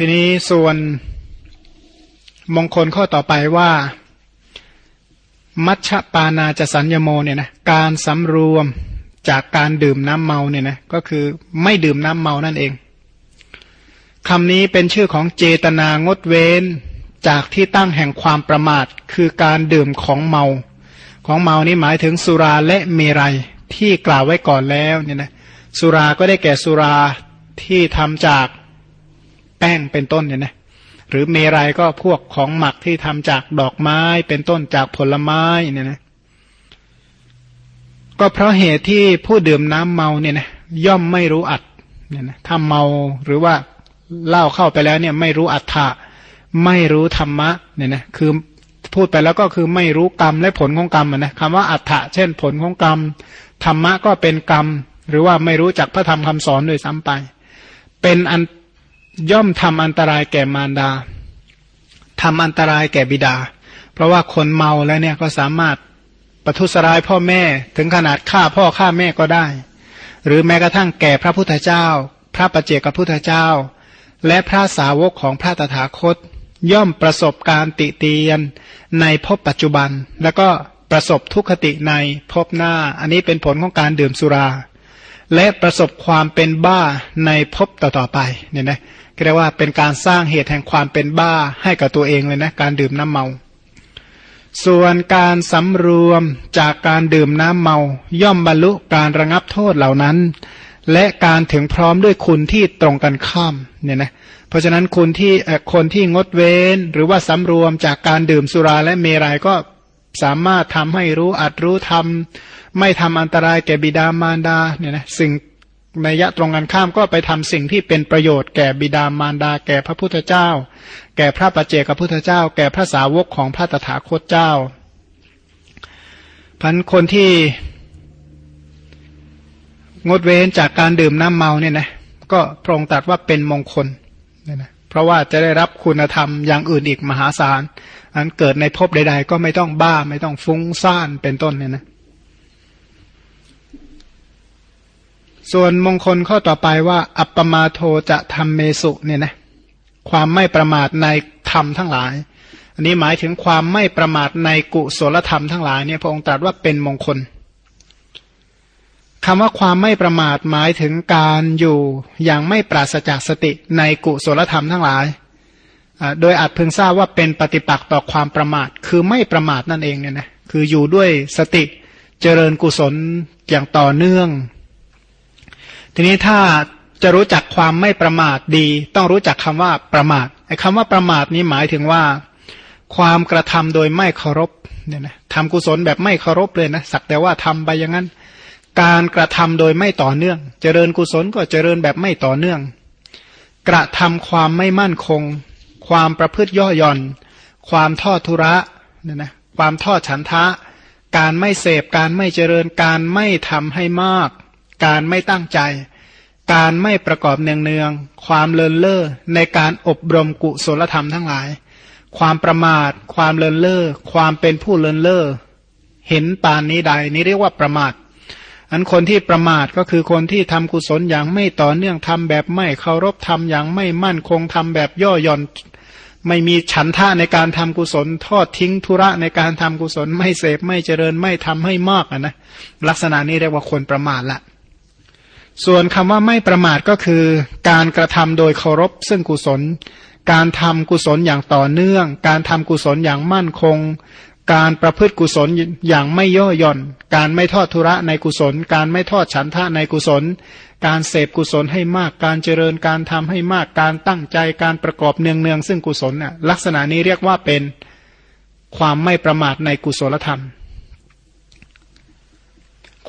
ทีนี้ส่วนมงคลข้อต่อไปว่า มัชฌปานาจะสัญญโมเนี่ยนะการสำรวมจากการดื่มน้ำเมาเนี่ยนะก็คือไม่ดื่มน้ำเมานั่นเองคำนี้เป็นชื่อของเจตนางดเว้นจากที่ตั้งแห่งความประมาท คือการดื่มของเมา ของเมานี้หมายถึงสุราและเมรัยที่กล่าวไว้ก่อนแล้วเนี่ยนะสุราก็ได้แก่สุราที่ทำจาก แป้งเป็นต้นเนี่ยนะหรือเมรัยก็พวกของหมักที่ทำจากดอกไม้เป็นต้นจากผลไม้เนี่ยนะก็เพราะเหตุที่ผู้ดื่มน้ำเมาเนี่ยนะย่อมไม่รู้อัดเนี่ยนะถ้าเมาหรือว่าเล่าเข้าไปแล้วเนี่ยไม่รู้อัฏฐะไม่รู้ธรรมะเนี่ยนะคือพูดไปแล้วก็คือไม่รู้กรรมและผลของกรรมนะคำว่าอัฏฐะเช่นผลของกรรม ธรรมะก็เป็นกรรม หรือว่าไม่รู้จักพระธรรมคำสอนโดยซ้ำไป เป็นอัน ย่อมทำอันตรายแก่มารดาทำอันตรายแก่บิดา เพราะว่าคนเมาแล้วเนี่ยก็สามารถประทุษร้ายพ่อแม่ถึงขนาดฆ่าพ่อฆ่าแม่ก็ได้ หรือแม้กระทั่งแก่พระพุทธเจ้า พระประเจกับพุทธเจ้า และพระสาวกของพระตถาคต ย่อมประสบการติเตียนในภพปัจจุบัน แล้วก็ประสบทุกขติในภพหน้า อันนี้เป็นผลของการดื่มสุรา และประสบความเป็นบ้าในภพต่อๆไปเนี่ยนะ เรียกว่าเป็นการสร้างเหตุแห่งความเป็นบ้าให้กับตัวเองเลยนะการดื่มน้ำเมา ส่วนการสำรวมจากการดื่มน้ำเมา ย่อมบรรลุการระงับโทษเหล่านั้น และการถึงพร้อมด้วยคุณที่ตรงกันข้ามเนี่ยนะเพราะฉะนั้นคุณที่คนที่งดเว้น หรือว่าสำรวมจากการดื่มสุราและเมรัยก็สามารถทำให้รู้อัดรู้ทำไม่ทำอันตรายแก่บิดามารดาเนี่ยนะสิ่ง นยะตรงกันข้ามก็ไปทำสิ่งที่เป็นประโยชน์แก่บิดามารดา แก่พระพุทธเจ้า แก่พระปัจเจกพุทธเจ้า แก่พระสาวกของพระตถาคตเจ้าพันคนที่งดเว้นจากการดื่มน้ำเมาเนี่ยนะก็พระองค์ตรัสว่าเป็นมงคลเนี่ยนะเพราะว่าจะได้รับคุณธรรมอย่างอื่นอีกมหาศาลอันเกิดในภพใด ๆ ก็ไม่ต้องบ้าไม่ต้องฟุ้งซ่านเป็นต้นเนี่ยนะ ส่วนมงคลข้อต่อไปว่า อัปปมาโทจะทำเมสุเนี่ยนะความไม่ประมาทในธรรมทั้งหลาย อันนี้หมายถึงความไม่ประมาทในกุศลธรรมทั้งหลายเนี่ยพระองค์ตรัสว่าเป็นมงคลคำว่าความไม่ประมาทหมายถึงการอยู่อย่างไม่ปราศจากสติในกุศลธรรมทั้งหลาย โดยอาจพึงทราบว่าเป็นปฏิปักษ์ต่อความประมาท คือไม่ประมาทนั่นเองเนี่ยนะ คืออยู่ด้วยสติเจริญกุศลอย่างต่อเนื่อง ทีนี้ถ้าจะรู้จักความไม่ประมาทดี ต้องรู้จักคำว่าประมาทไอ้คำว่าประมาทนี้หมายถึงว่า ความกระทำโดยไม่เคารพเนี่ยนะทำกุศลแบบไม่เคารพเลยนะสักแต่ว่าทำไปอย่างนั้น การกระทำโดยไม่ต่อเนื่อง เจริญกุศลก็เจริญแบบไม่ต่อเนื่อง กระทำความไม่มั่นคง ความประพฤติย่อหย่อน ความทอดทุระเนี่ยนะความทอดฉันทะ การไม่เสพการไม่เจริญการไม่ทำให้มาก การไม่ตั้งใจ การไม่ประกอบเนืองๆ ความเลินเล่อในการอบรมกุศลธรรมทั้งหลาย ความประมาท ความเลินเล่อความเป็นผู้เลินเล่อเห็นปานนี้ใดนี้เรียกว่าประมาทอันคนที่ประมาทก็คือคนที่ทำกุศลอย่างไม่ต่อเนื่องทำแบบไม่เคารพทำอย่างไม่มั่นคงทำแบบย่อหย่อน ไม่มีฉันท่าในการทำกุศล ทอดทิ้งธุระในการทำกุศล ไม่เสพไม่เจริญไม่ทำให้มากนะลักษณะนี้เรียกว่าคนประมาทละ ส่วนคำว่าไม่ประมาทก็คือ การกระทำโดยเคารพซึ่งกุศล การทำกุศลอย่างต่อเนื่อง การทำกุศลอย่างมั่นคง การประพฤติกุศลอย่างไม่ย่อหย่อน การไม่ทอดทุระในกุศล การไม่ทอดฉันทะในกุศล การเสพกุศลให้มาก การเจริญการทำให้มาก การตั้งใจ การประกอบเนืองเนืองซึ่งกุศลน่ะลักษณะนี้เรียกว่าเป็นความไม่ประมาทในกุศลธรรม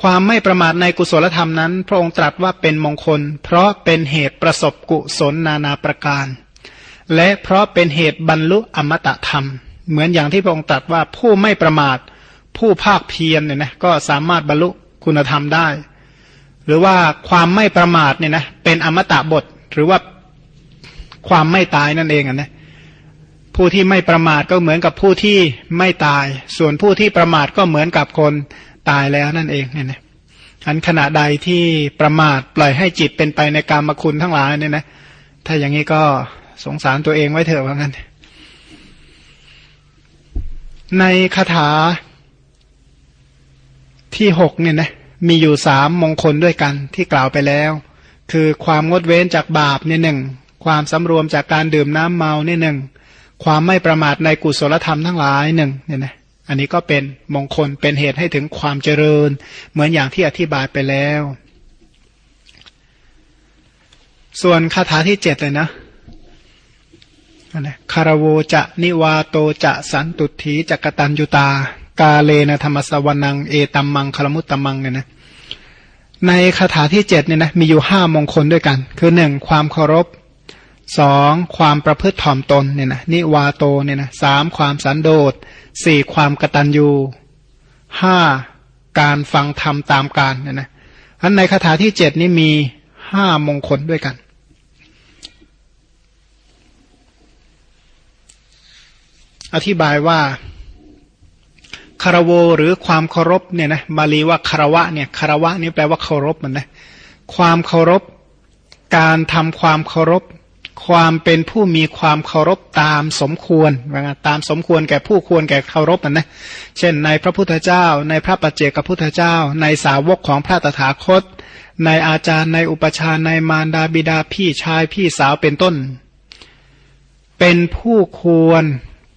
ความไม่ประมาทในกุศลธรรมนั้น พระองค์ตรัสว่าเป็นมงคล เพราะเป็นเหตุประสบกุศลนานาประการ และเพราะเป็นเหตุบรรลุอมตะธรรม เหมือนอย่างที่พระองค์ตรัสว่าผู้ไม่ประมาท ผู้ภาคเพียรเนี่ยนะก็สามารถบรรลุคุณธรรมได้ หรือว่าความไม่ประมาทเนี่ยนะเป็นอมตะบท หรือว่าความไม่ตายนั่นเองนะผู้ที่ไม่ประมาทก็เหมือนกับผู้ที่ไม่ตาย ส่วนผู้ที่ประมาทก็เหมือนกับคน ตายแล้วนั่นเองเนี่ยนะอันขณะใดที่ประมาทปล่อยให้จิตเป็นไปในการมคุณทั้งหลายเนี่ยนะถ้าอย่างนี้ก็สงสารตัวเองไว้เถอะว่างั้น ในคาถาที่หกเนี่ยนะมีอยู่สามมงคลด้วยกันที่กล่าวไปแล้ว คือความงดเว้นจากบาปเนี่ยหนึ่งความสำรวมจากการดื่มน้ำเมาเนี่ยหนึ่งความไม่ประมาทในกุศลธรรมทั้งหลายหนึ่งเนี่ยนะ อันนี้ก็เป็นมงคลเป็นเหตุให้ถึงความเจริญ เหมือนอย่างที่อธิบายไปแล้ว ส่วนคาถาที่เจ็ดเลยนะนะคารโวจะนิวาโตจะสันตุถีจักตันยุตา กาเลนะธรรมสวนังเอตัมมังคลมุตตมังเนี่ยนะในคาถาที่เจ็ดเนี่ยนะมีอยู่ห้ามงคลด้วยกัน คือหนึ่งความเคารพ สองความประพฤติถ่อมตนเนี่ยนะนิวาโตเนี่ยนะสามความสันโดษสี่ความกตัญญูห้าการฟังธรรมตามการเนี่ยนะอันในคาถาที่เจ็ดนี้มีห้ามงคลด้วยกัน อธิบายว่าคารวหรือความเคารพเนี่ยนะบาลีว่าคารวะเนี่ยคารวะนี่แปลว่าเคารพมันนะความเคารพ การทำความเคารพ ความเป็นผู้มีความเคารพตามสมควรว่าตามสมควรแก่ผู้ควรแก่เคารพนะ เช่นในพระพุทธเจ้า ในพระปัจเจกพุทธเจ้า ในสาวกของพระตถาคต ในอาจารย์ในอุปชาในมารดาบิดาพี่ชายพี่สาวเป็นต้น เป็นผู้ควร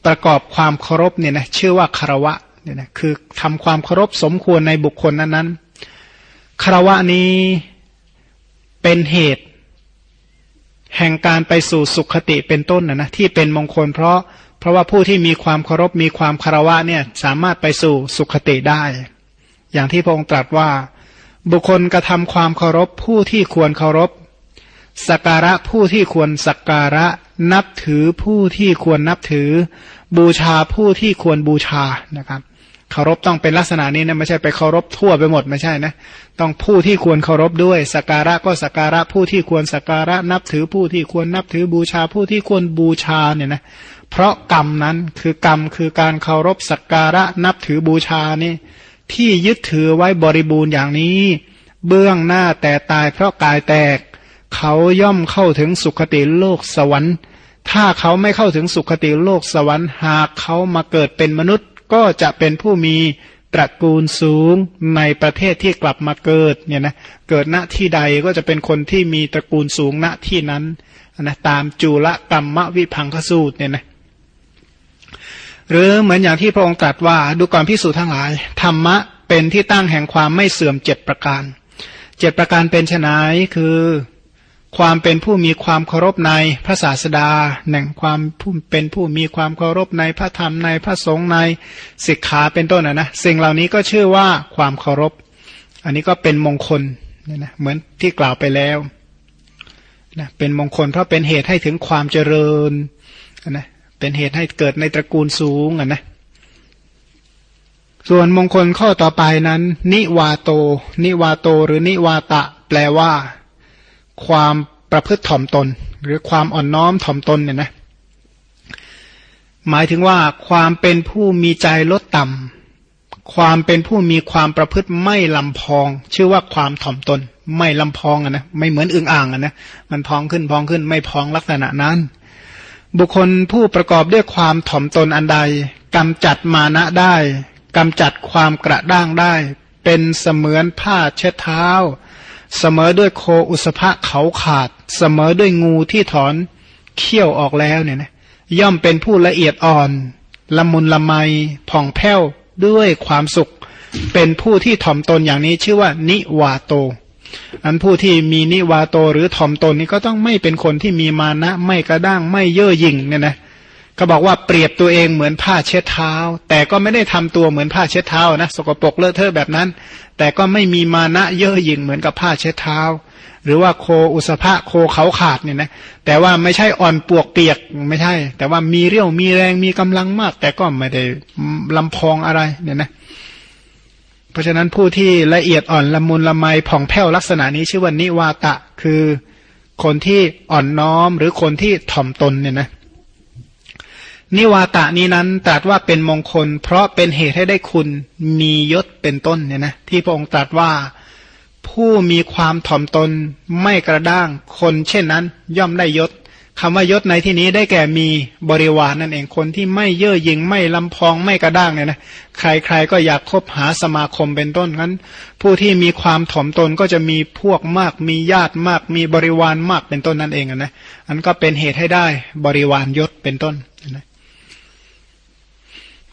ประกอบความเคารพเนี่ยนะชื่อว่าคารวะเนี่ยนะคือทำความเคารพสมควรในบุคคลนั้นๆคารวะนี้เป็นเหตุ แห่งการไปสู่สุขติเป็นต้นนะนะที่เป็นมงคล เพราะเพราะว่าผู้ที่มีความเคารพมีความคารวะเนี่ยสามารถไปสู่สุขติได้ อย่างที่พระองค์ตรัสว่า บุคคลกระทำความเคารพผู้ที่ควรเคารพสักการะผู้ที่ควรสักการะนับถือผู้ที่ควรนับถือ บูชาผู้ที่ควรบูชานะครับ เคารพต้องเป็นลักษณะนี้นะไม่ใช่ไปเคารพทั่วไปหมดไม่ใช่นะต้องผู้ที่ควรเคารพด้วยสักการะก็สักการะผู้ที่ควรสักการะนับถือผู้ที่ควรนับถือบูชาผู้ที่ควรบูชาเนี่ยนะเพราะกรรมนั้นคือกรรมคือการเคารพสักการะนับถือบูชานี่ที่ยึดถือไว้บริบูรณ์อย่างนี้ เบื้องหน้าแต่ตายเพราะกายแตก เขาย่อมเข้าถึงสุคติโลกสวรรค์ ถ้าเขาไม่เข้าถึงสุคติโลกสวรรค์หากเขามาเกิดเป็นมนุษย์ ก็จะเป็นผู้มีตระกูลสูงในประเทศที่กลับมาเกิดเนี่ยนะเกิดณที่ใดก็จะเป็นคนที่มีตระกูลสูงณที่นั้นนะตามจุลกรรมวิพังคสูตรเนี่ยนะหรือเหมือนอย่างที่พระองค์ตรัสว่าดูก่อนพิสูจน์ทั้งหลาย ธรรมะเป็นที่ตั้งแห่งความไม่เสื่อมเจ็ดประการเจ็ดประการเป็นไฉนคือ ความเป็นผู้มีความเคารพในพระศาสดาหนึ่งความผู้เป็นผู้มีความเคารพในพระธรรมในพระสงฆ์ในศิกขาเป็นต้นนะนะสิ่งเหล่านี้ก็ชื่อว่าความเคารพ อันนี้ก็เป็นมงคลเนี่ยนะเหมือนที่กล่าวไปแล้วนะเป็นมงคลเพราะเป็นเหตุให้ถึงความเจริญนะเป็นเหตุให้เกิดในตระกูลสูงอะนะส่วนมงคลข้อต่อไปนั้น นิวาโต นิวาโต หรือนิวาตะ แปลว่า ความประพฤติถ่อมตน หรือความอ่อนน้อมถ่อมตนเนี่ยนะหมายถึงว่าความเป็นผู้มีใจลดต่ำความเป็นผู้มีความประพฤติไม่ลำพอง ชื่อว่าความถ่อมตน ไม่ลำพองอะนะไม่เหมือนอึ่งอ่างอะนะมันพองขึ้นพองขึ้นไม่พองลักษณะนั้น บุคคลผู้ประกอบด้วยความถ่อมตนอันใดกำจัดมานะได้กำจัดความกระด้างได้ เป็นเสมือนผ้าเช็ดเท้า เสมอด้วยโคอุสภะเขาขาด เสมอด้วยงูที่ถอนเขี้ยวออกแล้วเนี่ยนะย่อมเป็นผู้ละเอียดอ่อน ละมุนละไมผ่องแผ้วด้วยความสุข เป็นผู้ที่ถ่อมตนอย่างนี้ชื่อว่า นิวาโต อันผู้ที่มีนิวาโตหรือถ่อมตนนี้ก็ต้องไม่เป็นคนที่มีมานะ ไม่กระด้างไม่เย่อหยิ่งเนี่ยนะเขาบอกว่าเปรียบตัวเองเหมือนผ้าเช็ดเท้า แต่ก็ไม่ได้ทำตัวเหมือนผ้าเช็ดเท้านะสกปรกเลอะเทอะแบบนั้น แต่ก็ไม่มีมานะเย่อหยิ่งเหมือนกับผ้าเช็ดเท้า หรือว่าโคอุสภะโคเขาขาดเนี่ยนะแต่ว่าไม่ใช่อ่อนปวกเปียกไม่ใช่ แต่ว่ามีเรี่ยวมีแรงมีกำลังมาก แต่ก็ไม่ได้ลำพองอะไรเนี่ยนะเพราะฉะนั้นผู้ที่ละเอียดอ่อนละมุนละไมผ่องแผ้วลักษณะนี้ชื่อว่านิวาตะ คือคนที่อ่อนน้อมหรือคนที่ถ่อมตนเนี่ยนะ นิวาตะนี้นั้นตรัสว่าเป็นมงคล เพราะเป็นเหตุให้ได้คุณมียศเป็นต้นเนี่ยนะที่พระองค์ตรัสว่าผู้มีความถ่อมตนไม่กระด้างคนเช่นนั้น ย่อมได้ยศคำว่ายศในที่นี้ได้แก่มีบริวารนั่นเองคนที่ไม่เย่อหยิ่งไม่ลำพองไม่กระด้างเนี่ยนะใครๆก็อยากคบหาสมาคมเป็นต้นงั้น ผู้ที่มีความถ่อมตนก็จะมีพวกมาก มีญาติมาก มีบริวารมากเป็นต้นนั่นเองนะอันก็เป็นเหตุให้ได้บริวารยศเป็นต้นนะ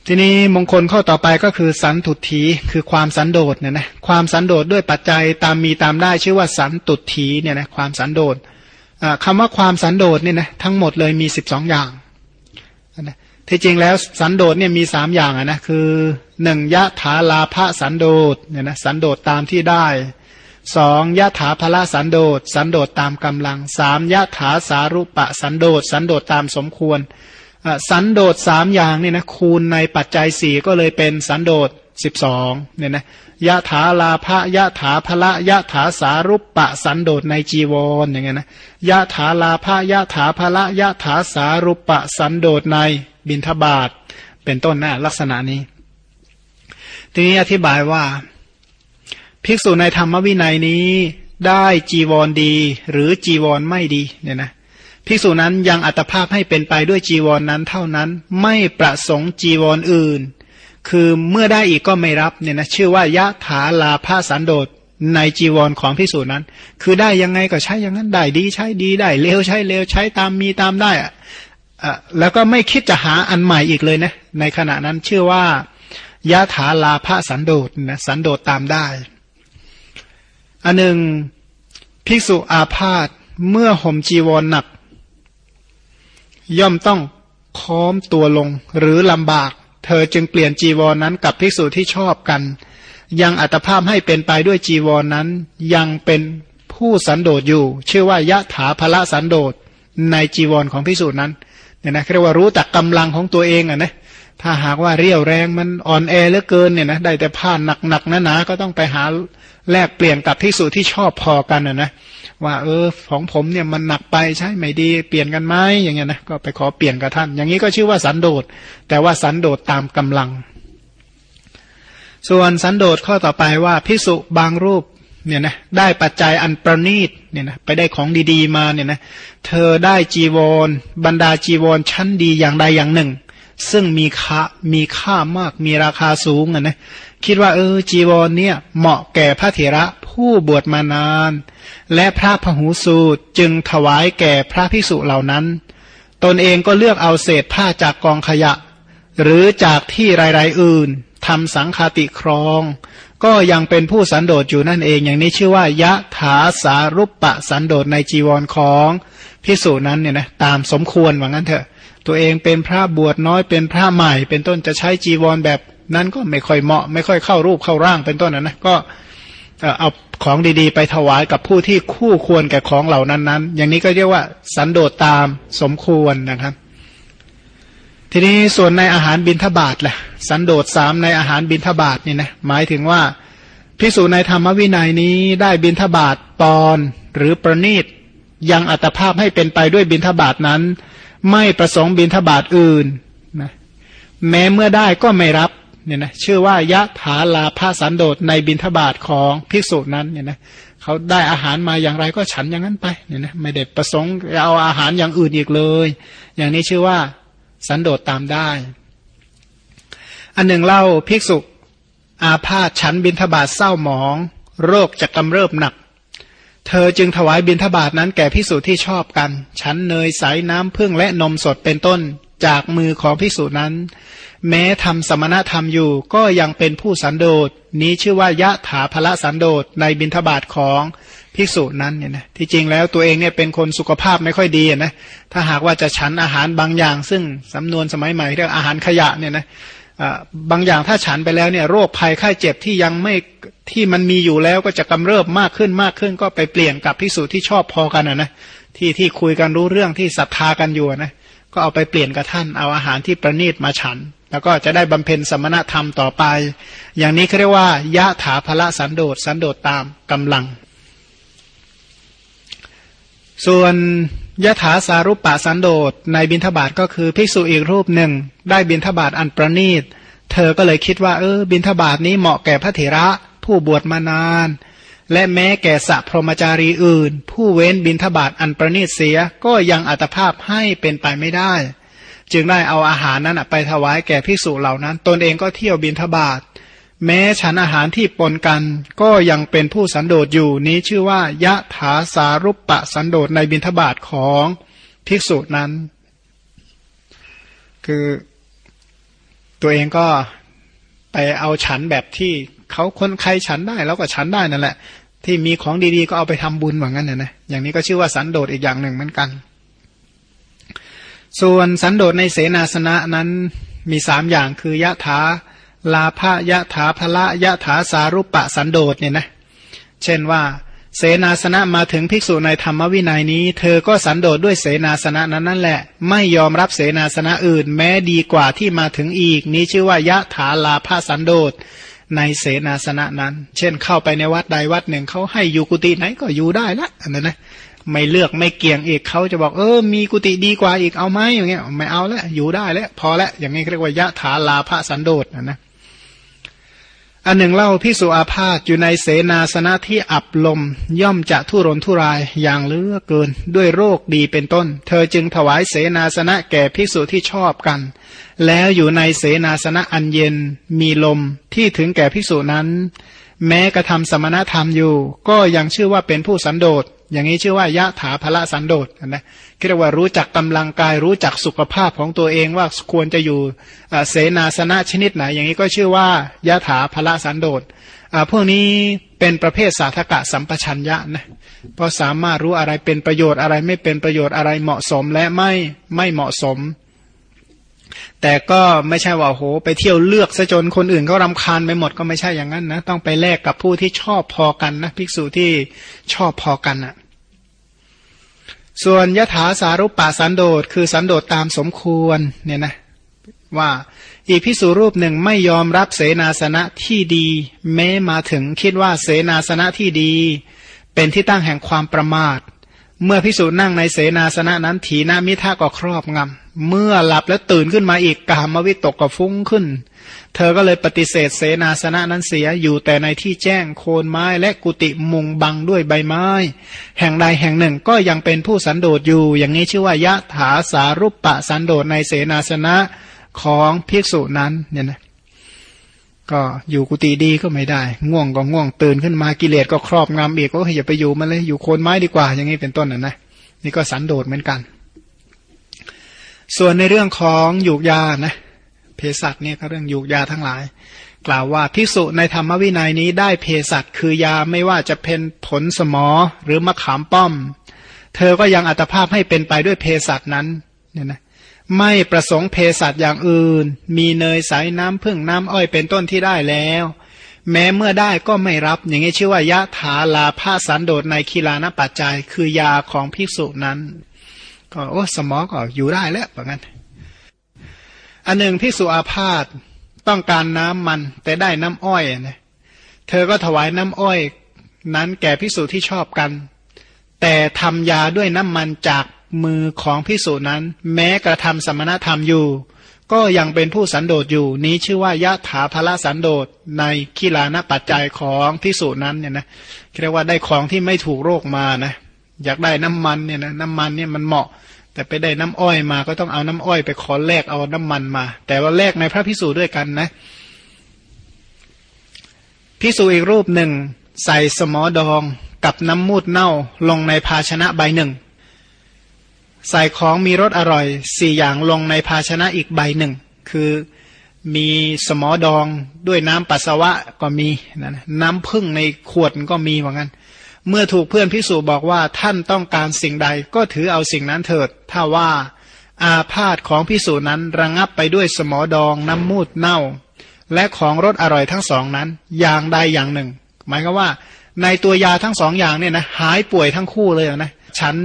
ทีนี้มงคลข้อต่อไปก็คือสันตุถีคือความสันโดษเนี่ยนะความสันโดษด้วยปัจจัยตามมีตามได้ชื่อว่าสันตุถีเนี่ยนะความสันโดษคำว่าความสันโดษเนี่ยนะทั้งหมดเลยมีสิบสองอย่างนะที่จริงแล้วสันโดษเนี่ยมีสามอย่างนะคือหนึ่งยะถาลาภสันโดษเนี่ยนะสันโดษตามที่ได้สองยะถาภละสันโดษสันโดษตามกำลังสามยะถาสารุปะสันโดษสันโดษตามสมควร สันโดษสามอย่างนี่นะคูณในปัจจัยสี่ก็เลยเป็นสันโดษสิบสองเนี่ยนะยะถาลาภะยะถาภละยะถาสารุปปะสันโดษในจีวรอย่างเงี้ยนะยะถาลาภะยะถาภละยะถาสารุปปะสันโดษในบินทบาทเป็นต้นนะลักษณะนี้ ทีนี้อธิบายว่า ภิกษุในธรรมวินัยนี้ได้จีวรดี หรือจีวรไม่ดีเนี่ยนะ ภิกษุนั้นยังอัตภาพให้เป็นไปด้วยจีวรนนั้นเท่านั้นไม่ประสงค์จีวรออื่น คือเมื่อได้อีกก็ไม่รับเนี่ยนะชื่อว่ายะถาลาภาสันโดษในจีวรของภิกษุนั้น คือได้ยังไงก็ใช้อย่างนั้นได้ดีใช้ดีได้เลวใช้เลวใช้ตามมีตามได้อะแล้วก็ไม่คิดจะหาอันใหม่อีกเลยนะในขณะนั้นชื่อว่ายะถาลาภสันโดษนะสันโดษตามได้อันหนึ่งภิกษุอาพาธเมื่อห่มจีวรหนัก ย่อมต้องค้อมตัวลงหรือลำบาก เธอจึงเปลี่ยนจีวรนนั้นกับภิกษุที่ชอบกัน ยังอัตภาพให้เป็นไปด้วยจีวรนนั้น ยังเป็นผู้สันโดษอยู่ ชื่อว่ายะถาภละสันโดษในจีวรของภิกษุนั้นเนี่ยนะเรียกว่ารู้จักกำลังของตัวเองอะนะถ้าหากว่าเรียวแรงมันอ่อนแอเหลือเกินเนี่ยนะได้แต่ผ้าหนักๆหนาๆก็ต้องไปหา แลกเปลี่ยนกับภิกษุที่ชอบพอกันอะนะว่าเออของผมเนี่ยมันหนักไปใช่ไม่ดี เปลี่ยนกันไหมอย่างเงี้ยนะก็ไปขอเปลี่ยนกับท่าน อย่างนี้ก็ชื่อว่าสันโดษแต่ว่าสันโดษตามกำลัง ส่วนสันโดษข้อต่อไปว่าพิสุบางรูปเนี่ยนะได้ปัจจัยอันประณีตเนี่ยนะไปได้ของดีๆมาเนี่ยนะเธอได้จีวร บรรดาจีวรชั้นดีอย่างใดอย่างหนึ่ง ซึ่งมีค่ามีค่ามากมีราคาสูงอะนะ คิดว่าเออจีวรเนี่ยเหมาะแก่พระเถระผู้บวชมานาน และพระพหูสูตรจึงถวายแก่พระภิกษุเหล่านั้น ตนเองก็เลือกเอาเศษผ้าจากกองขยะ หรือจากที่รายๆอื่นทำสังคาติครอง ก็ยังเป็นผู้สันโดษอยู่นั่นเองอย่างนี้ชื่อว่ายะถาสารุปปะสันโดษในจีวรของภิกษุนั้นเนี่ยนะตามสมควรว่างั้นเถอะ ตัวเองเป็นพระบวชน้อยเป็นพระใหม่ เป็นต้นจะใช้จีวรแบบ นั้นก็ไม่ค่อยเหมาะ ไม่ค่อยเข้ารูปเข้าร่างเป็นต้นนะนะก็เอาของดีๆ ไปถวายกับผู้ที่คู่ควรแก่ของเหล่านั้นๆ อย่างนี้ก็เรียกว่า สันโดษตามสมควรนะครับ ทีนี้ส่วนในอาหารบินทบาทแหละสันโดษสามในอาหารบินทบาทนี่นะหมายถึงว่าพิสูจในธรรมวินัยนี้ได้บินทบาทปอนหรือประนีตยังอัตภาพให้เป็นไปด้วยบินทบาทนั้น ไม่ประสงค์บินทบาทอื่นนะแม้เมื่อได้ก็ไม่รับ เนี่ยนะชื่อว่ายะถาลาภาสันโดษในบินทบาทของภิกษุนั้นเนี่ยนะเขาได้อาหารมาอย่างไรก็ฉันอย่างนั้นไปเนี่ยนะไม่ได้ประสงค์เอาอาหารอย่างอื่นอีกเลย อย่างนี้ชื่อว่าสันโดษตามได้ อันหนึ่งเล่าภิกษุ อาพาธฉันบินทบาทเศร้าหมอง โรคจะกำเริบหนัก เธอจึงถวายบินทบาทนั้นแก่ภิกษุที่ชอบกัน ฉันเนยใสน้ำพึ่งและนมสดเป็นต้น จากมือของภิกษุนั้น แม้ทำสมณธรรมอยู่ก็ยังเป็นผู้สันโดษ นี้ชื่อว่ายะถาภละสันโดษในบิณฑบาตของภิกษุนั้นเนี่ยนะที่จริงแล้วตัวเองเนี่ยเป็นคนสุขภาพไม่ค่อยดีนะถ้าหากว่าจะฉันอาหารบางอย่าง ซึ่งสำนวนสมัยใหม่เรียกอาหารขยะเนี่ยนะบางอย่างถ้าฉันไปแล้วเนี่ยโรคภัยไข้เจ็บที่ยังไม่ที่มันมีอยู่แล้วก็จะกำเริบมากขึ้นมากขึ้น ก็ไปเปลี่ยนกับภิกษุที่ชอบพอกันนะนะที่ที่คุยกันรู้เรื่องที่ศรัทธากันอยู่นะ ก็เอาไปเปลี่ยนกับท่าน เอาอาหารที่ประณีตมาฉัน แล้วก็จะได้บำเพ็ญสมณธรรมต่อไป อย่างนี้เขาเรียกว่ายะถาภละสันโดษสันโดษตามกำลัง ส่วนยะถาสารุปปะสันโดษในบิณฑบาตก็คือภิกษุอีกรูปหนึ่ง ได้บิณฑบาตอันประณีต เธอก็เลยคิดว่า เออ บิณฑบาตนี้เหมาะแก่พระเถระผู้บวชมานาน และแม้แก่สัพรหมจารีอื่น ผู้เว้นบินทบาทอันประณีตเสียก็ยังอัตภาพให้เป็นไปไม่ได้ จึงได้เอาอาหารนั้นไปถวายแก่ภิกษุเหล่านั้น ตนเองก็เที่ยวบินทบาทแม้ฉันอาหารที่ปนกันก็ยังเป็นผู้สันโดษอยู่นี้ชื่อว่ายะถาสารุปปะสันโดษในบินทบาทของภิกษุนั้น คือตัวเองก็ไปเอาฉันแบบที่เขาคนใครฉันได้แล้วก็ฉันได้นั่นแหละ ที่มีของดีๆก็เอาไปทำบุญเหมือนกันนะนะอย่างนี้ก็ชื่อว่าสันโดษอีกอย่างหนึ่งเหมือนกัน ส่วนสันโดษในเสนาสนะนั้นมีสามอย่างคือยะถาลาภยะถาภละยะถาสารุปปะสันโดษเนี่ยนะ เช่นว่า เสนาสนะมาถึงภิกษุในธรรมวินัยนี้ เธอก็สันโดษด้วยเสนาสนะนั้นนั่นแหละ ไม่ยอมรับเสนาสนะอื่น แม้ดีกว่าที่มาถึงอีก นี้ชื่อว่ายะถาลาภสันโดษ ในเสนาสนะนั้น เช่นเข้าไปในวัดใดวัดหนึ่งเขาให้อยู่กุฏิไหนก็อยู่ได้ละอันนั้นนะไม่เลือกไม่เกี่ยงอีกเขาจะบอกเออ มีกุฏิดีกว่าอีกเอาไหมอย่างเงี้ยไม่เอาแล้วอยู่ได้แล้วพอแล้วอย่างนี้เรียกว่ายะถาลาภสันโดษนะนะอันหนึ่งเล่าพิสุอาพาธอยู่ในเสนาสนะที่อับลมย่อมจะทุรนทุรายอย่างเลือเกิน ด้วยโรคดีเป็นต้น เธอจึงถวายเสนาสนะแก่ภิกษุที่ชอบกัน แล้วอยู่ในเสนาสนะอันเย็นมีลมที่ถึงแก่ภิกษุนั้น แม้กระทำสมณธรรมอยู่ ก็ยังชื่อว่าเป็นผู้สันโดษอย่างนี้ชื่อว่ายะถาภละสันโดษนะเรียกว่ารู้จักกำลังกายรู้จักสุขภาพของตัวเองว่าควรจะอยู่เสนาสนะชนิดไหน อย่างนี้ก็ชื่อว่ายะถาภละสันโดษพวกนี้เป็นประเภทสาธกะสัมปชัญญะนะเพราะสามารถรู้อะไรเป็นประโยชน์อะไรไม่เป็นประโยชน์อะไรเหมาะสมและไม่ไม่เหมาะสม แต่ก็ไม่ใช่ว่าโห ไปเที่ยวเลือกซะจนคนอื่นเขารำคาญไปหมดก็ไม่ใช่อย่างนั้นนะต้องไปแลกกับผู้ที่ชอบพอกันนะภิกษุที่ชอบพอกันนะ่ะส่วนยถาสารุปปาสันโดษคือสันโดษตามสมควรเนี่ยนะว่าอีกพิสูรูปหนึ่งไม่ยอมรับเสนาสนะที่ดี แม้มาถึงคิดว่าเสนาสนะที่ดี เป็นที่ตั้งแห่งความประมาท เมื่อพิสูจนั่งในเสนาสนะนั้นถีนามิท่าก็ครอบงำ เมื่อหลับแล้วตื่นขึ้นมาอีกกามวิตกก็ฟุ้งขึ้น เธอก็เลยปฏิเสธเสนาสนะนั้นเสียอยู่แต่ในที่แจ้งโคนไม้และกุฏิมุงบังด้วยใบไม้ แห่งใดแห่งหนึ่งก็ยังเป็นผู้สันโดษอยู่ อย่างนี้ชื่อว่ายะถาสารุปปะสันโดษในเสนาสนะของภิกษุนั้นเนี่ยนะ ก็อยู่กุฏิดีก็ไม่ได้ ง่วงก็ง่วงตื่นขึ้นมากิเลสก็ครอบงำอีกก็อย่าไปอยู่มาเลยอยู่โคนไม้ดีกว่า อย่างนี้เป็นต้นนะนะนี่ก็สันโดษเหมือนกัน ส่วนในเรื่องของหยูกยานะเภสัชเนี่ยก็เรื่องยูกยาทั้งหลาย กล่าวว่าพิสุในธรรมวินัยนี้ได้เภสัชคือยาไม่ว่าจะเป็นผลสมอหรือมะขามป้อม เธอก็ยังอัตภาพให้เป็นไปด้วยเภสัชนั้นเนี่ยนะ ไม่ประสงค์เภสัชอย่างอื่น มีเนยใสน้ำพึ่งน้ำอ้อยเป็นต้นที่ได้แล้ว แม้เมื่อได้ก็ไม่รับ อย่างนี้ชื่อว่ายะถาลาภาสันโดษในคีลานปัจจัย คือยาของภิกษุนั้น ก็โอ้สมอก็อยู่ได้แล้วแบบนั้น อันหนึ่งพิสุอาพาธต้องการน้ำมัน แต่ได้น้ำอ้อยนะเธอก็ถวายน้ำอ้อย นั้นแก่พิสุที่ชอบกัน แต่ทำยาด้วยน้ำมันจาก มือของพิสุนั้น แม้กระทำสมณธรรมอยู่ ก็ยังเป็นผู้สันโดษอยู่ นี้ชื่อว่ายะถาภละสันโดษในขีลานปัจจัยของพิสุนั้นเนี่ยนะเรียกว่าได้ของที่ไม่ถูกโรคมานะอยากได้น้ำมันเนี่ยนะน้ำมันเนี่ยมันเหมาะ แต่ไปได้น้ำอ้อยมาก็ต้องเอาน้ำอ้อยไปขอแลกเอาน้ำมันมา แต่ว่าแลกในพระพิสูจด้วยกันนะพิสูจอีกรูปหนึ่งใส่สมอดองกับน้ำมูดเน่าลงในภาชนะใบหนึ่ง ใส่ของมีรสอร่อยสี่อย่างลงในภาชนะอีกใบหนึ่ง คือมีสมอดองด้วยน้ำปัสสาวะก็มีนะน้ำพึ่งในขวดก็มีเหมือนกันเมื่อถูกเพื่อนพิสูจบอกว่าท่านต้องการสิ่งใดก็ถือเอาสิ่งนั้นเถิด ถ้าว่าอาพาธของพิสูจนั้นระงงับไปด้วยสมอดองน้ำมูดเน่า และของรสอร่อยทั้งสองนั้น อย่างใดอย่างหนึ่ง หมายก็ว่า ในตัวยาทั้งสองอย่างเนี่ยนะหายป่วยทั้งคู่เลยนะฉัน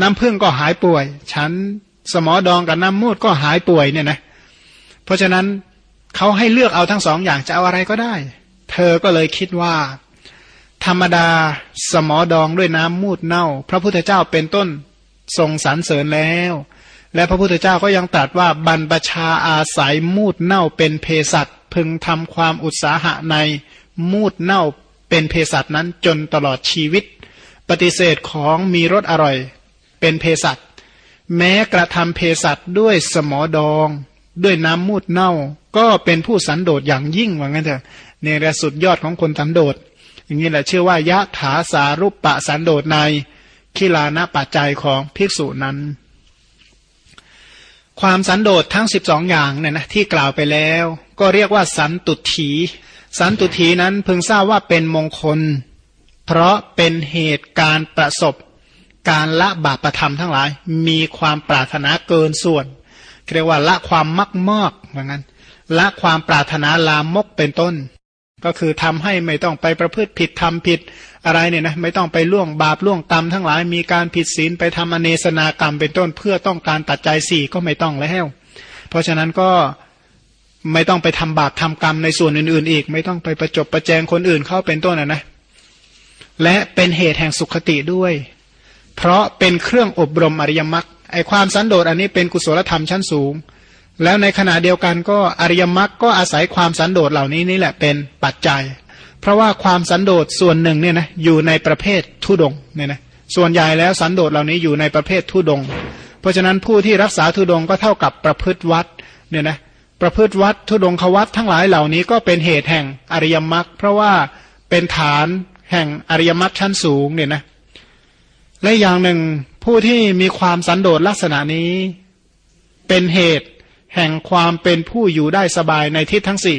น้ำพึ่งก็หายป่วย ฉันสมอดองกับน้ำมูดก็หายป่วยเนี่ยนะเพราะฉะนั้นเขาให้เลือกเอาทั้งสองอย่างจะเอาอะไรก็ได้ เธอก็เลยคิดว่า ธรรมดาสมอดองด้วยน้ำมูดเน่า พระพุทธเจ้าเป็นต้นทรงสรรเสริญแล้ว และพระพุทธเจ้าก็ยังตรัสว่าบรรพชาอาศัยมูดเน่าเป็นเพสัตพึงทำความอุตสาหะในมูดเน่าเป็นเภสัชนั้นจนตลอดชีวิต ปฏิเสธของมีรสอร่อย เป็นเภสัชแม้กระทำเภสัชด้วยสมอดอง ด้วยน้ำมูดเน่า ก็เป็นผู้สันโดษอย่างยิ่งว่างั้นเถอะในระสุดยอดของคนสันโดษอย่างนี้แหละเชื่อว่ายะถาสารุปปะสันโดษในขีลานะปัจจัยของภิกษุนั้น ความสันโดษทั้งสิบสองอย่างเนี่ยนะที่กล่าวไปแล้ว ก็เรียกว่าสันตุถีสันตุถีนั้นพึงทราบว่าเป็นมงคล เพราะเป็นเหตุการประสบ การละบาปประธรรมทั้งหลาย มีความปรารถนาเกินส่วนเรียกว่าละความมักมอกเหมือนกันละความปรารถนาลามกเป็นต้น ก็คือทำให้ไม่ต้องไปประพฤติผิดทำผิดอะไรเนี่ยนะไม่ต้องไปล่วงบาปล่วงกรรมทั้งหลาย มีการผิดศีลไปทำอเนสนากรรมเป็นต้น เพื่อต้องการตัดใจสี่ก็ไม่ต้องแล้ว เพราะฉะนั้นก็ไม่ต้องไปทำบาปทำกรรมในส่วนอื่นๆ อีก ไม่ต้องไปประจบประแจงคนอื่นเข้าเป็นต้นนะนะและเป็นเหตุแห่งสุขติด้วย เพราะเป็นเครื่องอบรมอริยมรรคไอความสันโดษอันนี้เป็นกุศลธรรมชั้นสูง แล้วในขณะเดียวกันก็อริยมรรคก็อาศัยความสันโดษเหล่านี้นี่แหละเป็นปัจจัย เพราะว่าความสันโดษส่วนหนึ่งเนี่ยนะอยู่ในประเภททุดงเนี่ยนะส่วนใหญ่แล้วสันโดษเหล่านี้อยู่ในประเภททุดง เพราะฉะนั้นผู้ที่รักษาทุดงก็เท่ากับประพฤติวัดเนี่ยนะประพฤติวัดทุดงควัดทั้งหลายเหล่านี้ก็เป็นเหตุแห่งอริยมรรคเพราะว่าเป็นฐานแห่งอริยมรรคชั้นสูงเนี่ยนะ และอย่างหนึ่งผู้ที่มีความสันโดษลักษณะนี้ เป็นเหตุแห่งความเป็นผู้อยู่ได้สบายในทิศทั้งสี่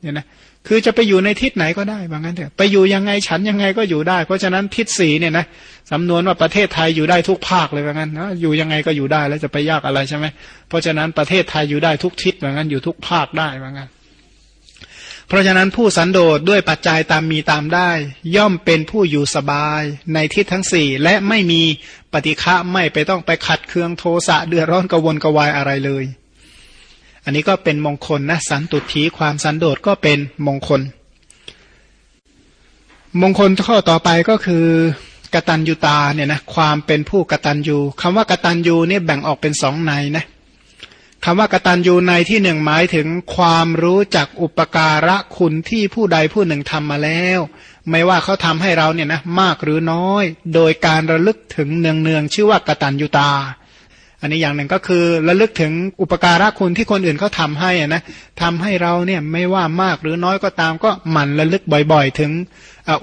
เนี่ยนะคือจะไปอยู่ในทิศไหนก็ได้บางงั้นเถอะไปอยู่ยังไงฉันยังไงก็อยู่ได้ เพราะฉะนั้นทิศสีเนี่ยนะสำนวนว่าประเทศไทยอยู่ได้ทุกภาคเลยบางงั้นนะอยู่ยังไงก็อยู่ได้แล้วจะไปยากอะไรใช่ไหมเพราะฉะนั้นประเทศไทยอยู่ได้ทุกทิศบางงั้นอยู่ทุกภาคได้บางงั้น เพราะฉะนั้นผู้สันโดษด้วยปัจจัยตามมีตามได้ ย่อมเป็นผู้อยู่สบายในทิศทั้งสี่และไม่มีปฏิฆะไม่ไปต้องไปขัดเคืองโทสะเดือดร้อนกวนกวายอะไรเลย อันนี้ก็เป็นมงคลนะสันตุถีความสันโดษก็เป็นมงคล มงคลข้อต่อไปก็คือกตัญญูตาเนี่ยนะความเป็นผู้กตัญญูคำว่ากตัญญูเนี่ยแบ่งออกเป็นสองในนะ คำว่ากตัญญูในที่หนึ่งหมายถึงความรู้จักอุปการะคุณที่ผู้ใดผู้หนึ่งทำมาแล้ว ไม่ว่าเขาทำให้เราเนี่ยนะมากหรือน้อย โดยการระลึกถึงเนืองเนืองชื่อว่ากตัญญูตา อันนี้อย่างหนึ่งก็คือระลึกถึงอุปการะคุณที่คนอื่นเขาทาให้อะนะทำให้เราเนี่ยไม่ว่ามากหรือน้อยก็ตามก็หมั่นระลึกบ่อยๆ ถึง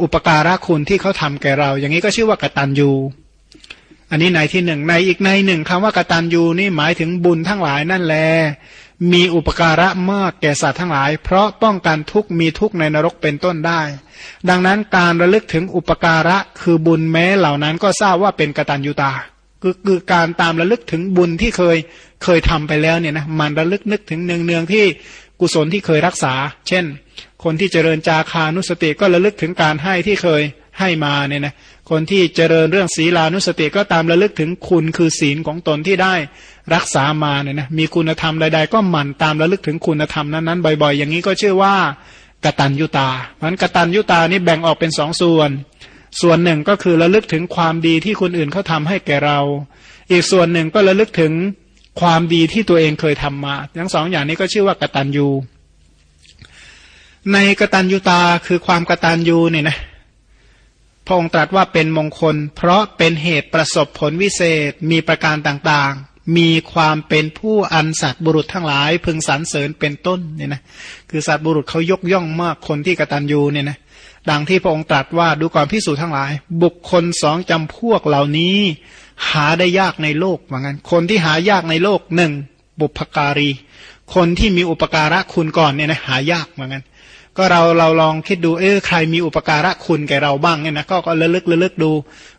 อุปการะคุณที่เขาทาแก่เรา อย่างนี้ก็ชื่อว่ากตัญญู อันนี้ในที่หนึ่งในอีกในหนึ่งคำว่ากตัญญูนี่หมายถึงบุญทั้งหลายนั่นแล มีอุปการะมากแก่สัตว์ทั้งหลาย เพราะป้องกันทุกมีทุกในนรกเป็นต้นได้ ดังนั้นการระลึกถึงอุปการะคือบุญแม้เหล่านั้นก็ทราบว่าเป็นกตัญญูตาคือคือการตามระลึกถึงบุญที่เคยเคยทำไปแล้วเนี่ยนะมันระลึกนึกถึงเนืองเนืองที่กุศลที่เคยรักษา เช่น คนที่เจริญจาคานุสติก็ระลึกถึงการให้ที่เคย ให้มาเนี่ยนะคนที่เจริญเรื่องศีลานุสติก็ตามระลึกถึงคุณคือศีลของตนที่ได้รักษามาเนี่ยนะมีคุณธรรมใดๆ ก็หมั่นตามระลึกถึงคุณธรรมนั้นๆบ่อย ๆ อย่างนี้ก็ชื่อว่ากตัญยุตาเพราะนั้นกตัญยุตานี่แบ่งออกเป็นสองส่วน ส่วนหนึ่งก็คือระลึกถึงความดีที่คนอื่นเขาทาให้แก่เรา อีกส่วนหนึ่งก็ระลึกถึงความดีที่ตัวเองเคยทำมา ทั้งสองอย่างนี้ก็ชื่อว่ากตัญญูในกตัญญูตาคือความกตัญญูเนี่ยนะ พระองค์ตรัสว่าเป็นมงคล เพราะเป็นเหตุประสบผลวิเศษมีประการต่างๆ มีความเป็นผู้อันสัตว์บุรุษทั้งหลาย พึงสรรเสริญเป็นต้นเนี่ยนะคือสัตว์บุรุษเขายกย่องมากคนที่กตัญญูเนี่ยนะดังที่พระองค์ตรัสว่าดูก่อนพิสูจน์ทั้งหลาย บุคคลสองจำพวกเหล่านี้ หาได้ยากในโลกเหมือนกันคนที่หายากในโลกหนึ่งบุพการี คนที่มีอุปการะคุณก่อนเนี่ยนะหายากเหมือน ก็เราเราลองคิดดูเออใครมีอุปการะคุณแก่เราบ้างเนี่ยนะก็ก็ระลึกระลึกดู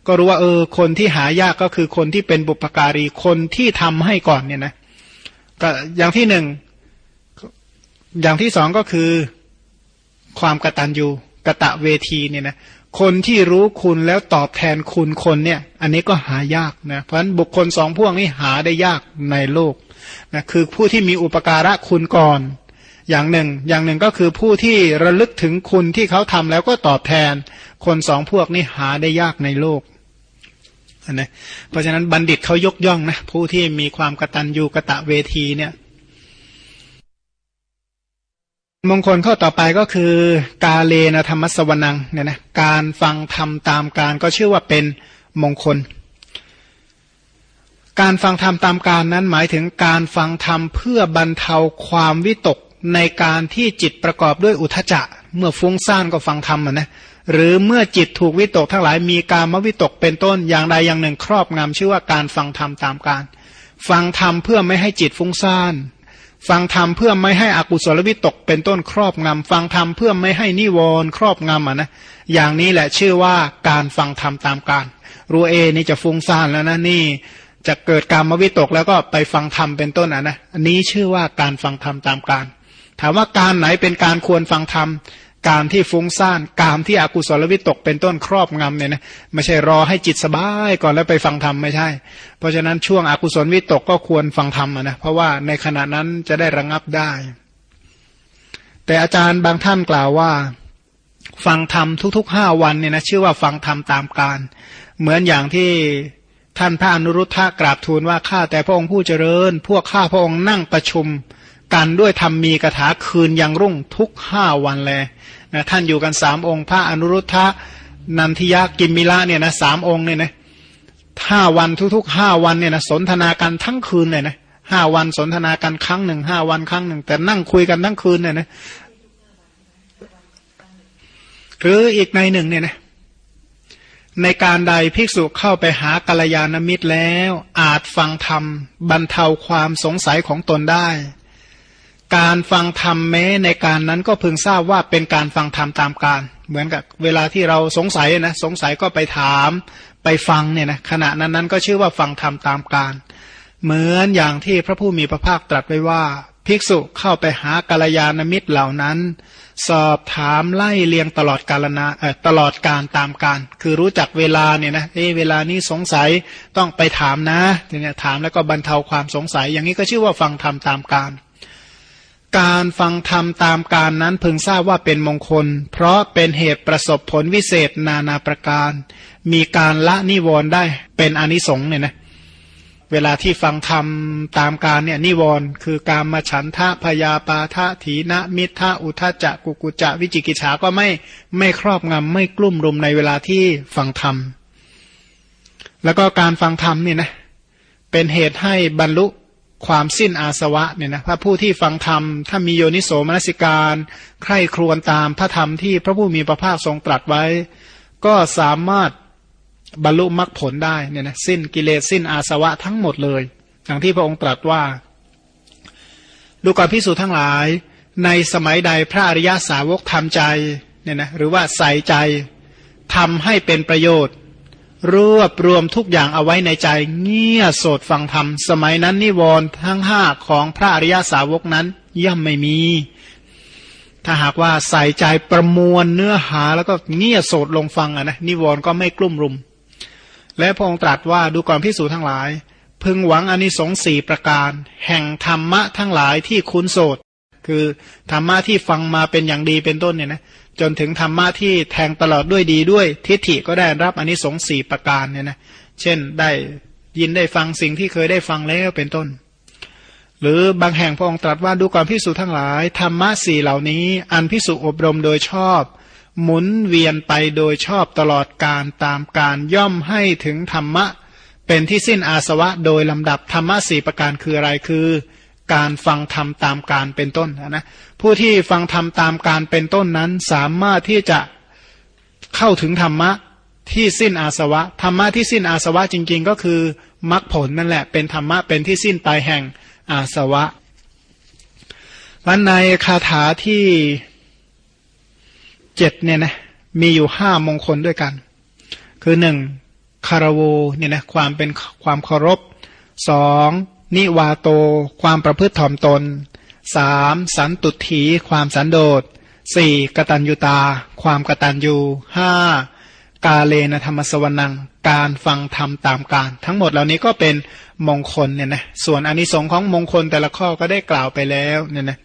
ก็รู้ว่าเออคนที่หายากก็คือคนที่เป็นบุพการีคนที่ทำให้ก่อนเนี่ยนะก็อย่างที่หนึ่งอย่างที่สองก็คือความกระตัญญูกระตะเวทีเนี่ยนะคนที่รู้คุณแล้วตอบแทนคุณคนเนี่ย อันนี้ก็หายากนะเพราะฉะนั้นบุคคลสองพวกนี้หาได้ยากในโลกนะคือผู้ที่มีอุปการะคุณก่อน อย่างหนึ่ง อย่างหนึ่งก็คือผู้ที่ระลึกถึงคุณที่เขาทำแล้วก็ตอบแทน คนสองพวกนี้หาได้ยากในโลกนะเพราะฉะนั้นบัณฑิตเขายกย่องนะผู้ที่มีความกตัญญูกะตะเวทีเนี่ย มงคลข้อต่อไปก็คือกาเลนะธรรมสวนังเนี่ยนะการฟังธรรมตามการก็ชื่อว่าเป็นมงคล การฟังธรรมตามการนั้นหมายถึงการฟังธรรมเพื่อบรรเทาความวิตก ในการที่จิตประกอบด้วยอุทจจะ เมื่อฟุ้งซ่านก็ฟังธรรมนะหรือเมื่อจิตถูกวิตกทั้งหลายมีการมวิตกเป็นต้นอย่างใดอย่างหนึ่งครอบงำชื่อว่าการฟังธรรมตามการ ฟังธรรมเพื่อไม่ให้จิตฟุ้งซ่านฟังธรรมเพื่อไม่ให้อกุศลวิตกเป็นต้นครอบงำฟังธรรมเพื่อไม่ให้นิวรณ์ครอบงำอะนะอย่างนี้แหละชื่อว่าการฟังธรรมตามการรู้เอนี่จะฟุ้งซ่านแล้วนะนี่จะเกิดการมวิตกแล้วก็ไปฟังธรรมเป็นต้นอะนะอันนี้ชื่อว่าการฟังธรรมตามการ ถามว่าการไหนเป็นการควรฟังธรรมการที่ฟุ้งซ่านการที่อกุศลวิตกเป็นต้นครอบงำเนี่ยนะไม่ใช่รอให้จิตสบายก่อนแล้วไปฟังธรรมไม่ใช่ เพราะฉะนั้นช่วงอกุศลวิตกก็ควรฟังธรรมนะเพราะว่าในขณะนั้นจะได้ระงงับได้ แต่อาจารย์บางท่านกล่าวว่า ฟังธรรมทุกๆห้าวันเนี่ยนะชื่อว่าฟังธรรมตามการ เหมือนอย่างที่ท่านพระอนุรุทธะกราบทูลว่าข้าแต่พระองค์ผู้เจริญ พวกข้าพระองค์นั่งประชุม กันด้วยธรรมมีกถาคืนยังรุ่งทุกห้าวันแลยนะท่านอยู่กันสามองค์ พระอนุรุทธะนันทิยากิมมิละเนี่ยนะสามองค์เนี่ยนะห้าวันทุกๆห้าวันเนี่ยนะสนทนากันทั้งคืนเลยนะห้าวันสนทนากันครั้งหนึ่งห้าวันครั้งหนึ่ง แต่นั่งคุยกันทั้งคืนเนี่ยนะหรืออีกในหนึ่งเนี่ยนะในการใดภิกษุเข้าไปหากัลยาณมิตรแล้ว อาจฟังธรรม บรรเทาความสงสัยของตนได้ การฟังธรรมแม้ในการนั้นก็พึงทราบว่าเป็นการฟังธรรมตามการ เหมือนกับเวลาที่เราสงสัยนะสงสัยก็ไปถามไปฟังเนี่ยนะขณะนั้นนั้นก็ชื่อว่าฟังธรรมตามการ เหมือนอย่างที่พระผู้มีพระภาคตรัสไว้ว่า ภิกษุเข้าไปหากาลยานมิตรเหล่านั้น สอบถามไล่เลียงตลอดกาลนาตลอดการตามการ คือรู้จักเวลาเนี่ยนะเอเวลานี้สงสัยต้องไปถามนะเนี่ยถามแล้วก็บรรเทาความสงสัย อย่างนี้ก็ชื่อว่าฟังธรรมตามการ การฟังธรรมตามการนั้นพึงทราบว่าเป็นมงคล เพราะเป็นเหตุประสบผลวิเศษนานาประการ มีการละนิวรณ์ได้เป็นอนิสงส์เนี่ยนะเวลาที่ฟังธรรมตามการเนี่ยนิวรณ์คือการมาฉันทะพยาปาทะถีนะมิทะอุทะจะกุกุจะวิจิกิจฉาก็ไม่ไม่ครอบงำไม่กลุ่มรุมในเวลาที่ฟังธรรม แล้วก็การฟังธรรมเนี่ยนะเป็นเหตุให้บรรลุ ความสิ้นอาสวะเนี่ยนะพระผู้ที่ฟังธรรม ถ้ามีโยนิโสมนสิการ ใคร่ครวญตามพระธรรมที่พระผู้มีพระภาคทรงตรัสไว้ ก็สามารถบรรลุมรรคผลได้เนี่ยนะสิ้นกิเลสสิ้นอาสวะทั้งหมดเลยอย่างที่พระองค์ตรัสว่า ดูก่อนพิสูจน์ทั้งหลาย ในสมัยใดพระอริยาสาวกทำใจเนี่ยนะหรือว่าใส่ใจทำให้เป็นประโยชน์ รวบรวมทุกอย่างเอาไว้ในใจเงี่ยโสดฟังธรรม สมัยนั้นนิวรณ์ทั้งห้าของพระอริยาสาวกนั้นย่อมไม่มี ถ้าหากว่าใส่ใจประมวลเนื้อหาแล้วก็เงี่ยโสดลงฟังอะนะนิวรณ์ก็ไม่กลุ่มรุม และพระองค์ตรัสว่าดูก่อนพิสูจทั้งหลาย พึงหวังอนิสงส์สี่ประการ แห่งธรรมะทั้งหลายที่คุ้นโสดคือธรรมะที่ฟังมาเป็นอย่างดีเป็นต้นเนี่ยนะ จนถึงธรรมะที่แทงตลอดด้วยดีด้วย ทิฏฐิก็ได้รับอนนิสงส์สี่ประการเนี่ยนะเช่นได้ยินได้ฟังสิ่งที่เคยได้ฟังแล้วเป็นต้น หรือบางแห่งพระองค์ตรัสว่าดูก่อนพิสูจทั้งหลายธรรมะสี่เหล่านี้ อันพิสูจอบรมโดยชอบ หมุนเวียนไปโดยชอบตลอดการตามการย่อมให้ถึงธรรมะ เป็นที่สิ้นอาสวะโดยลำดับธรรมะสี่ประการคืออะไรคือ การฟังธรรมตามการเป็นต้นนะผู้ที่ฟังธรรมตามการเป็นต้นนั้น สามารถที่จะเข้าถึงธรรมะที่สิ้นอาสวะธรรมะที่สิ้นอาสวะจริง ๆ ก็คือมรรคผลนั่นแหละ เป็นธรรมะเป็นที่สิ้นไปแห่งอาสวะวันในคาถาที่เจ็ดเนี่ยนะมีอยู่ห้ามงคลด้วยกัน คือหนึ่งคารวเนี่ยนะความเป็นความเคารพสอง นิวาโต ความประพฤติถ่อมตนสามสันตุถี ความสันโดษสี่กตัญญูตา ความกตัญญูห้ากาเลนธรรมสวนัง การฟังธรรมตามการ ทั้งหมดเหล่านี้ก็เป็นมงคลเนี่ยนะส่วนอนนิสงค์ของมงคลแต่ละข้อก็ได้กล่าวไปแล้วเนี่ยนะ